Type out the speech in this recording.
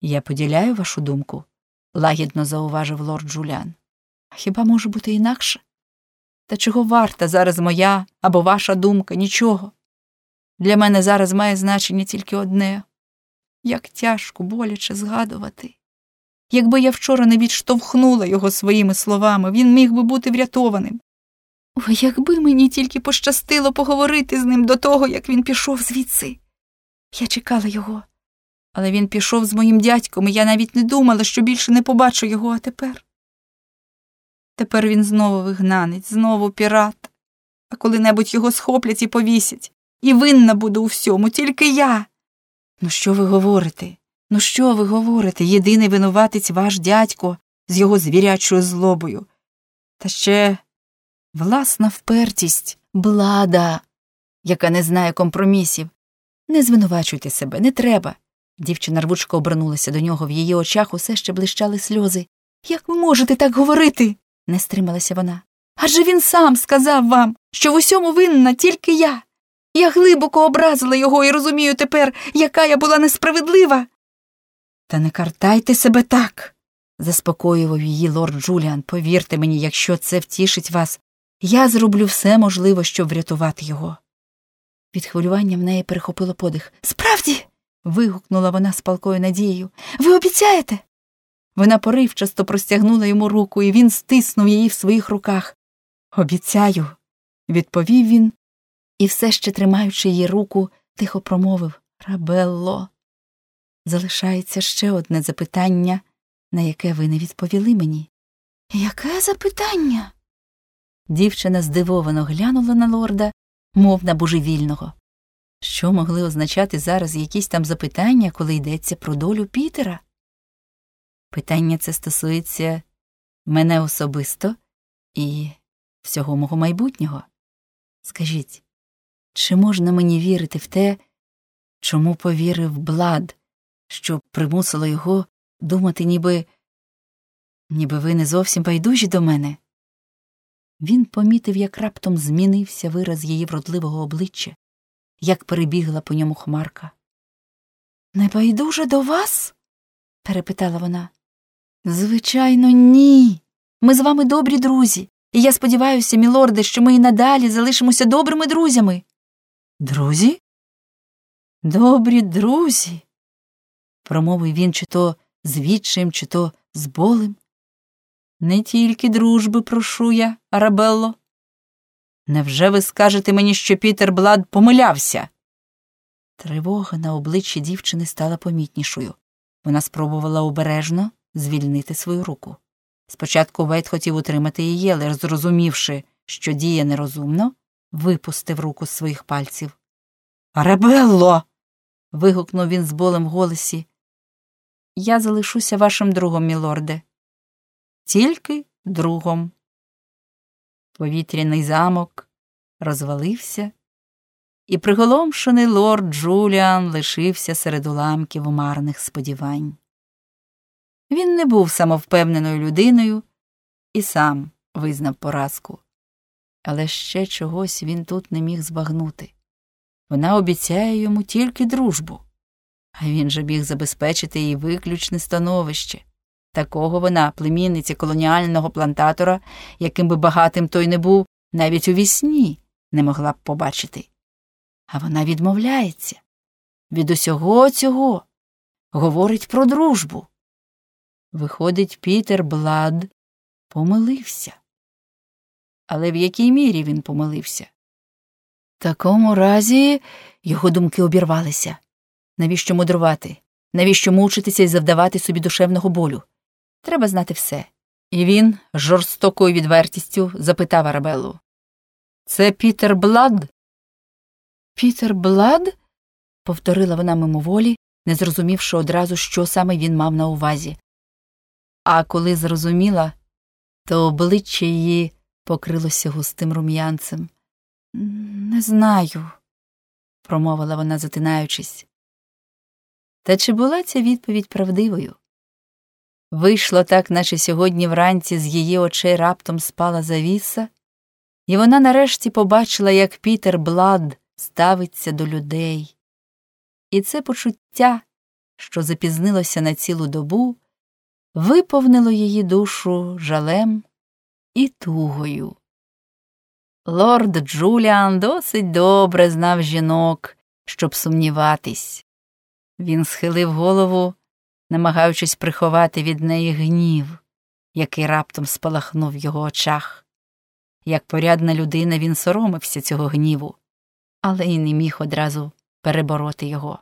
Я поділяю вашу думку, лагідно зауважив лорд Джуліан. А хіба може бути інакше? Та чого варта зараз моя або ваша думка? Нічого. Для мене зараз має значення тільки одне як тяжко, боляче згадувати. Якби я вчора не відштовхнула його своїми словами, він міг би бути врятованим. Ой, якби мені тільки пощастило поговорити з ним до того, як він пішов звідси. Я чекала його, але він пішов з моїм дядьком, і я навіть не думала, що більше не побачу його, а тепер. Тепер він знову вигнанець, знову пірат, а коли-небудь його схоплять і повісять, і винна буду у всьому, тільки я. Ну, що ви говорите? Ну, що ви говорите? Єдиний винуватець ваш дядько з його звірячою злобою. Та ще власна впертість, блада, яка не знає компромісів. Не звинувачуйте себе, не треба. Дівчина рвучко обернулася до нього, в її очах усе ще блищали сльози. Як ви можете так говорити? не стрималася вона. Адже він сам сказав вам, що в усьому винна тільки я. Я глибоко образила його і розумію тепер, яка я була несправедлива. Та не картайте себе так, заспокоював її лорд Джуліан. Повірте мені, якщо це втішить вас, я зроблю все можливе, щоб врятувати його. Від хвилювання в неї перехопило подих. Справді. Вигукнула вона з палкою надією. Ви обіцяєте? Вона поривчасто простягнула йому руку, і він стиснув її в своїх руках. Обіцяю, відповів він і, все ще тримаючи її руку, тихо промовив Рабелло. Залишається ще одне запитання, на яке ви не відповіли мені. Яке запитання? Дівчина здивовано глянула на лорда, мов на божевільного. Що могли означати зараз якісь там запитання, коли йдеться про долю Пітера? Питання це стосується мене особисто і всього мого майбутнього. Скажіть, чи можна мені вірити в те, чому повірив Блад, що примусило його думати, ніби ніби ви не зовсім байдужі до мене? Він помітив, як раптом змінився вираз її вродливого обличчя, як перебігла по ньому хмарка. Не байдуже до вас? перепитала вона. Звичайно, ні. Ми з вами добрі друзі, і я сподіваюся, мілорде, що ми і надалі залишимося добрими друзями. Друзі? Добрі друзі, промовив він чи то з відчаєм, чи то з болем. Не тільки дружби прошу я, Арабелло. Невже ви скажете мені, що Пітер Блад помилявся? Тривога на обличчі дівчини стала помітнішою. Вона спробувала обережно звільнити свою руку. Спочатку Вейт хотів утримати її, але, зрозумівши, що діє нерозумно, випустив руку з своїх пальців. Арабелло. вигукнув він з болем в голосі. Я залишуся вашим другом, мілорде. Тільки другом. Повітряний замок розвалився, і приголомшений лорд Джуліан лишився серед уламків марних сподівань. Він не був самовпевненою людиною і сам визнав поразку. Але ще чогось він тут не міг збагнути. Вона обіцяє йому тільки дружбу, а він же міг забезпечити їй виключне становище. Такого вона, племінниці колоніального плантатора, яким би багатим той не був, навіть у вісні не могла б побачити. А вона відмовляється від усього цього, говорить про дружбу. Виходить, Пітер Блад помилився. Але в якій мірі він помилився? В такому разі його думки обірвалися. Навіщо мудрувати? Навіщо мучитися і завдавати собі душевного болю? Треба знати все. І він з жорстокою відвертістю запитав Арабеллу. Це Пітер Блад? Пітер Блад? повторила вона мимоволі, не зрозумівши одразу, що саме він мав на увазі. А коли зрозуміла, то обличчя її покрилося густим рум'янцем. Не знаю, промовила вона, затинаючись. Та чи була ця відповідь правдивою? Вийшло так, наче сьогодні вранці з її очей раптом спала завіса, і вона нарешті побачила, як Пітер Блад ставиться до людей. І це почуття що запізнилося на цілу добу, виповнило її душу жалем і тугою. Лорд Джуліан досить добре знав жінок, щоб сумніватись. Він схилив голову, намагаючись приховати від неї гнів, який раптом спалахнув в його очах. Як порядна людина він соромився цього гніву, але й не міг одразу перебороти його.